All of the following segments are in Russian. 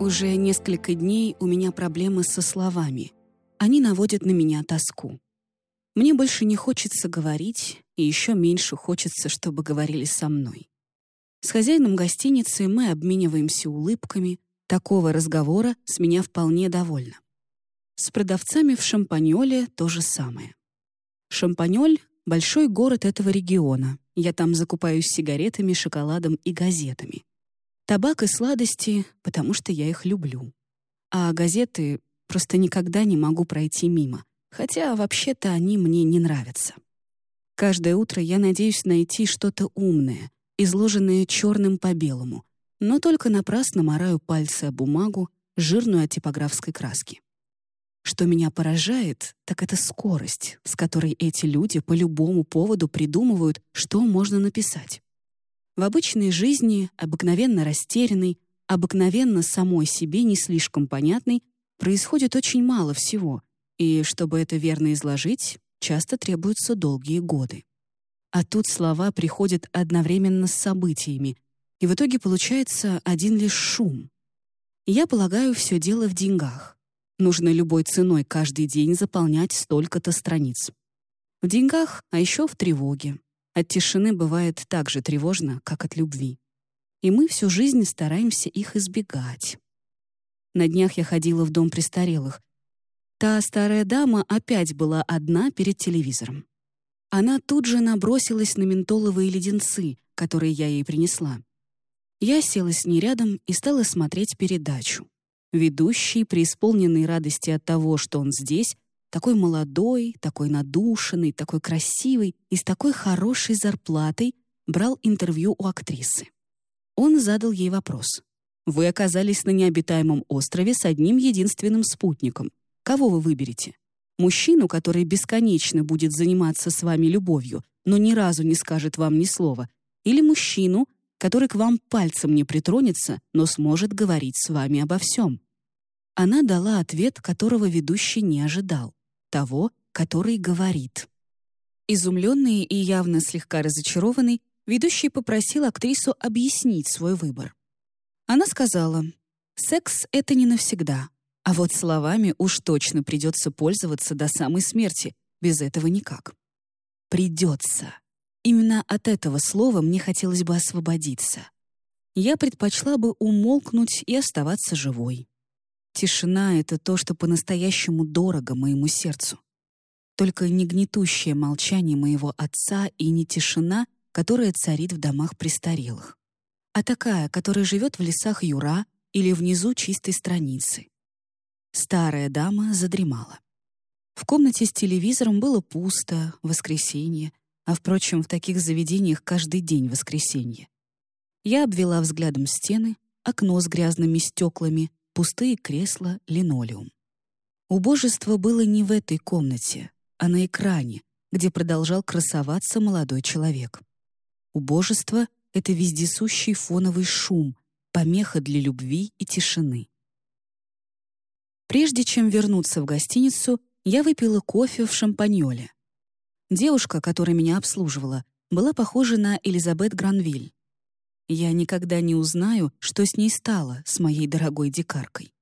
Уже несколько дней у меня проблемы со словами. Они наводят на меня тоску. Мне больше не хочется говорить, и еще меньше хочется, чтобы говорили со мной. С хозяином гостиницы мы обмениваемся улыбками. Такого разговора с меня вполне довольно. С продавцами в Шампаньоле то же самое. Шампаньоль — большой город этого региона. Я там закупаюсь сигаретами, шоколадом и газетами. Табак и сладости, потому что я их люблю. А газеты просто никогда не могу пройти мимо, хотя вообще-то они мне не нравятся. Каждое утро я надеюсь найти что-то умное, изложенное черным по белому, но только напрасно мораю пальцы о бумагу, жирную от типографской краски. Что меня поражает, так это скорость, с которой эти люди по любому поводу придумывают, что можно написать. В обычной жизни, обыкновенно растерянной, обыкновенно самой себе не слишком понятной, происходит очень мало всего, и чтобы это верно изложить, часто требуются долгие годы. А тут слова приходят одновременно с событиями, и в итоге получается один лишь шум. Я полагаю, все дело в деньгах. Нужно любой ценой каждый день заполнять столько-то страниц. В деньгах, а еще в тревоге. От тишины бывает так же тревожно, как от любви. И мы всю жизнь стараемся их избегать. На днях я ходила в дом престарелых. Та старая дама опять была одна перед телевизором. Она тут же набросилась на ментоловые леденцы, которые я ей принесла. Я села с ней рядом и стала смотреть передачу. Ведущий, преисполненный радости от того, что он здесь, такой молодой, такой надушенный, такой красивый и с такой хорошей зарплатой брал интервью у актрисы. Он задал ей вопрос. «Вы оказались на необитаемом острове с одним единственным спутником. Кого вы выберете? Мужчину, который бесконечно будет заниматься с вами любовью, но ни разу не скажет вам ни слова, или мужчину, который к вам пальцем не притронется, но сможет говорить с вами обо всем?» Она дала ответ, которого ведущий не ожидал того, который говорит. Изумленный и явно слегка разочарованный, ведущий попросил актрису объяснить свой выбор. Она сказала, «Секс — это не навсегда, а вот словами уж точно придется пользоваться до самой смерти, без этого никак». «Придется». Именно от этого слова мне хотелось бы освободиться. Я предпочла бы умолкнуть и оставаться живой. Тишина — это то, что по-настоящему дорого моему сердцу. Только не гнетущее молчание моего отца и не тишина, которая царит в домах престарелых, а такая, которая живет в лесах Юра или внизу чистой страницы. Старая дама задремала. В комнате с телевизором было пусто, воскресенье, а, впрочем, в таких заведениях каждый день воскресенье. Я обвела взглядом стены, окно с грязными стеклами, пустые кресла, линолеум. Убожество было не в этой комнате, а на экране, где продолжал красоваться молодой человек. Убожество — это вездесущий фоновый шум, помеха для любви и тишины. Прежде чем вернуться в гостиницу, я выпила кофе в шампаньоле. Девушка, которая меня обслуживала, была похожа на Элизабет Гранвиль. Я никогда не узнаю, что с ней стало, с моей дорогой дикаркой.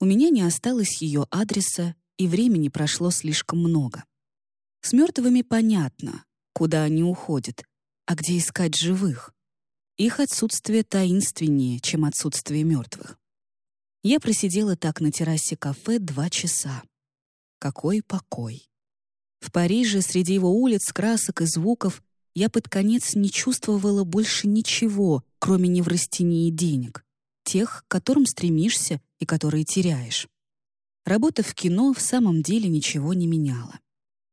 У меня не осталось ее адреса, и времени прошло слишком много. С мертвыми понятно, куда они уходят, а где искать живых. Их отсутствие таинственнее, чем отсутствие мертвых. Я просидела так на террасе кафе два часа. Какой покой. В Париже среди его улиц, красок и звуков я под конец не чувствовала больше ничего, кроме неврастении денег, тех, к которым стремишься и которые теряешь. Работа в кино в самом деле ничего не меняла.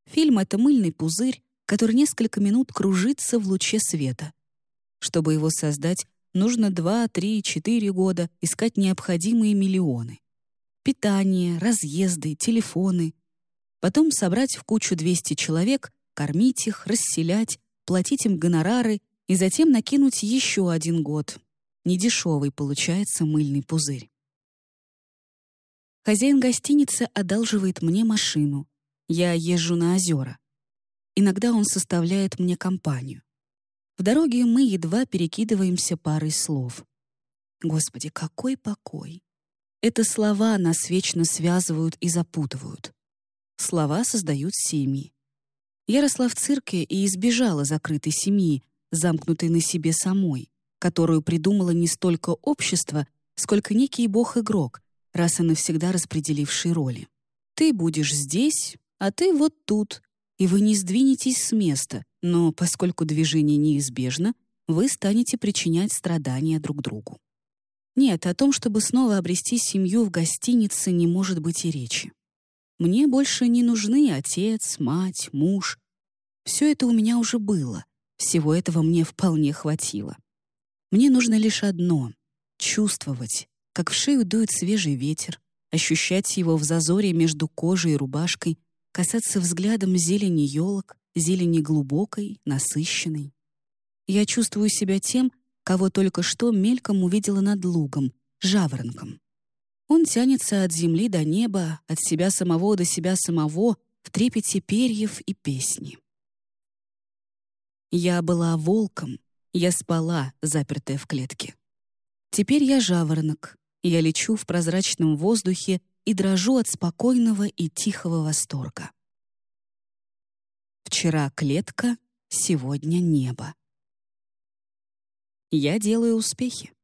Фильм — это мыльный пузырь, который несколько минут кружится в луче света. Чтобы его создать, нужно 2, 3, 4 года искать необходимые миллионы. Питание, разъезды, телефоны. Потом собрать в кучу 200 человек, кормить их, расселять, платить им гонорары и затем накинуть еще один год. Недешевый получается мыльный пузырь. Хозяин гостиницы одалживает мне машину. Я езжу на озера. Иногда он составляет мне компанию. В дороге мы едва перекидываемся парой слов. Господи, какой покой! Это слова нас вечно связывают и запутывают. Слова создают семьи. Я росла в цирке и избежала закрытой семьи, замкнутой на себе самой, которую придумала не столько общество, сколько некий бог-игрок, раз и навсегда распределивший роли. Ты будешь здесь, а ты вот тут, и вы не сдвинетесь с места, но поскольку движение неизбежно, вы станете причинять страдания друг другу. Нет, о том, чтобы снова обрести семью в гостинице, не может быть и речи. Мне больше не нужны отец, мать, муж. Все это у меня уже было. Всего этого мне вполне хватило. Мне нужно лишь одно — чувствовать, как в шею дует свежий ветер, ощущать его в зазоре между кожей и рубашкой, касаться взглядом зелени елок, зелени глубокой, насыщенной. Я чувствую себя тем, кого только что мельком увидела над лугом, жаворонком. Он тянется от земли до неба, от себя самого до себя самого, в трепете перьев и песни. Я была волком, я спала, запертая в клетке. Теперь я жаворонок, я лечу в прозрачном воздухе и дрожу от спокойного и тихого восторга. Вчера клетка, сегодня небо. Я делаю успехи.